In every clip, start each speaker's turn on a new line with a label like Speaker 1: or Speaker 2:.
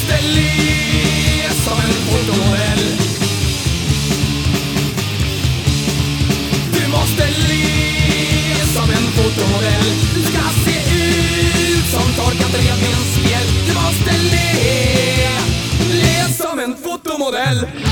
Speaker 1: måste le som en fotomodell. Du måste le som en fotomodell. Du ska se ut som torkat revbensspjäll. Du måste le, le som en fotomodell.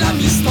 Speaker 1: lá mis